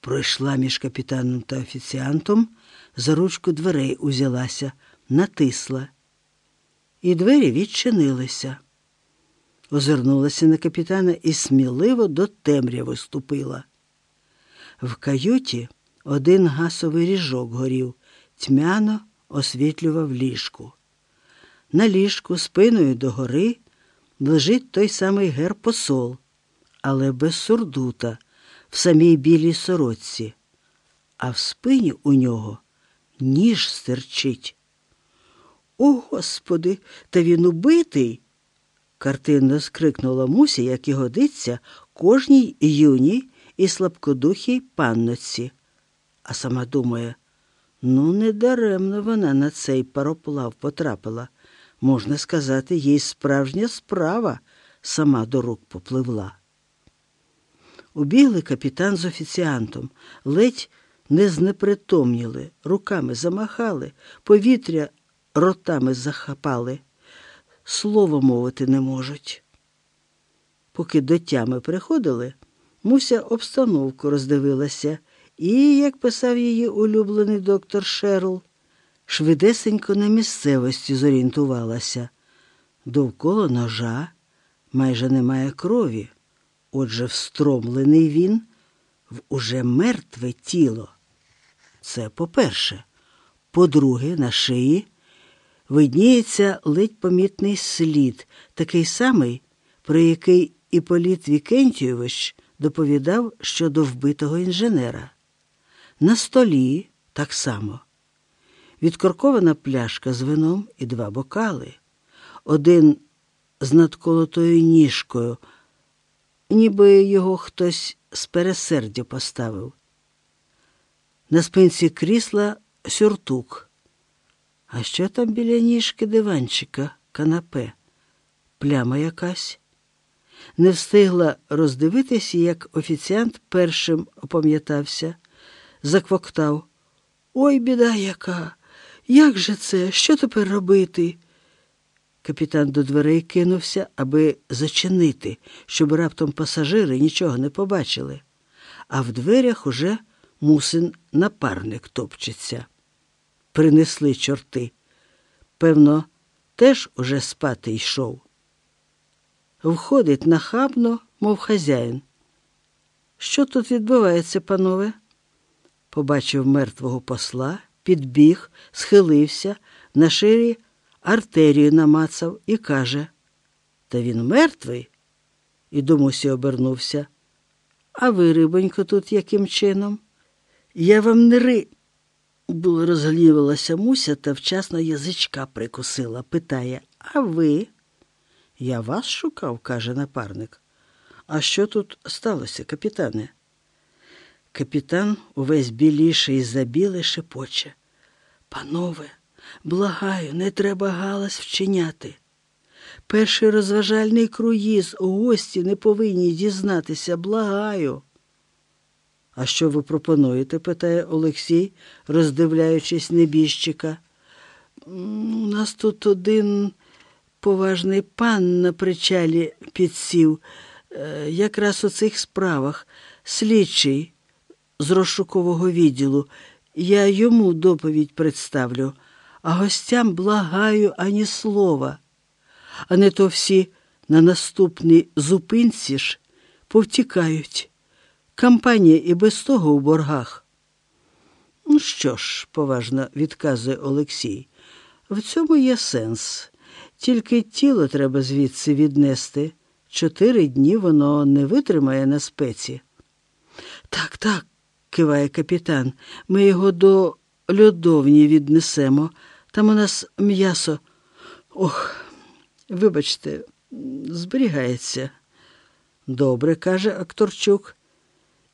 Пройшла між капітаном та офіціантом, за ручку дверей узялася, натисла. І двері відчинилися. Озирнулася на капітана і сміливо до темряви ступила. В каюті один гасовий ріжок горів, тьмяно освітлював ліжку. На ліжку спиною догори лежить той самий гер-посол, але без сурдута, в самій білій сорочці, а в спині у нього ніж стерчить. О, Господи, та він убитий. картинно скрикнула Муся, як і годиться, кожній юній і слабкодухій панноці. А сама думає, ну, недаремно вона на цей пароплав потрапила. Можна сказати, їй справжня справа сама до рук попливла. Убігли капітан з офіціантом, ледь не знепритомніли, руками замахали, повітря ротами захапали, слово мовити не можуть. Поки до тями приходили, Муся обстановку роздивилася. І, як писав її улюблений доктор Шерл, швидесенько на місцевості зорієнтувалася. Довкола ножа майже немає крові, отже, встромлений він в уже мертве тіло. Це по-перше. По-друге, на шиї видніється ледь помітний слід, такий самий, про який Іполіт Вікентійович доповідав щодо вбитого інженера. На столі так само. Відкоркована пляшка з вином і два бокали, один з надколотою ніжкою, ніби його хтось з пересердя поставив. На спинці крісла сюртук. А що там біля ніжки диванчика, канапе? Пляма якась. Не встигла роздивитися, як офіціант першим опам'ятався, заквоктав. Ой, біда яка! Як же це? Що тепер робити? Капітан до дверей кинувся, аби зачинити, щоб раптом пасажири нічого не побачили. А в дверях уже мусин напарник топчеться. Принесли чорти. Певно, теж уже спати йшов. Входить нахабно, мов хазяїн. Що тут відбувається, панове? Побачив мертвого посла, підбіг, схилився, на шиї артерію намацав і каже Та він мертвий? І до Мусі обернувся. А ви, рибонько, тут яким чином? Я вам не ри. Було розгнівалася Муся та вчасно язичка прикусила. Питає, а ви? Я вас шукав, каже напарник. А що тут сталося, капітане? Капітан увесь біліший і забілий шепоче. Панове, благаю, не треба галас вчиняти. Перший розважальний круїз у гості не повинні дізнатися, благаю. А що ви пропонуєте? питає Олексій, роздивляючись небіжчика. У нас тут один поважний пан на причалі підсів, е, якраз у цих справах, слідчий з розшукового відділу. Я йому доповідь представлю, а гостям благаю ані слова. А не то всі на наступній зупинці ж повтікають. Кампанія і без того у боргах. Ну що ж, поважно відказує Олексій, в цьому є сенс. Тільки тіло треба звідси віднести. Чотири дні воно не витримає на спеці. Так, так, киває капітан, ми його до льодовні віднесемо. Там у нас м'ясо. Ох, вибачте, зберігається. Добре, каже Акторчук,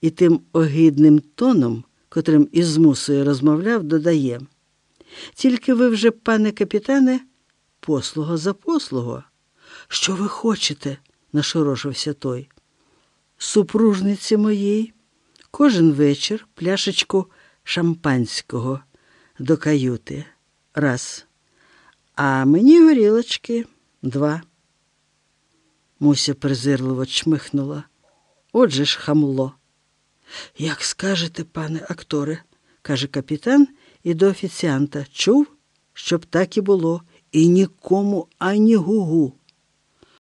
і тим огидним тоном, котрим із мусою розмовляв, додає. Тільки ви вже, пане капітане, послуга за послугу. Що ви хочете? нашорошився той. Супружниці моїй кожен вечір пляшечку шампанського до каюти. Раз. А мені горілочки два. Муся презирливо чмихнула. Отже ж хамло. Як скажете, пане акторе, каже капітан і до офіціанта. Чув, щоб так і було, і нікому ані гугу.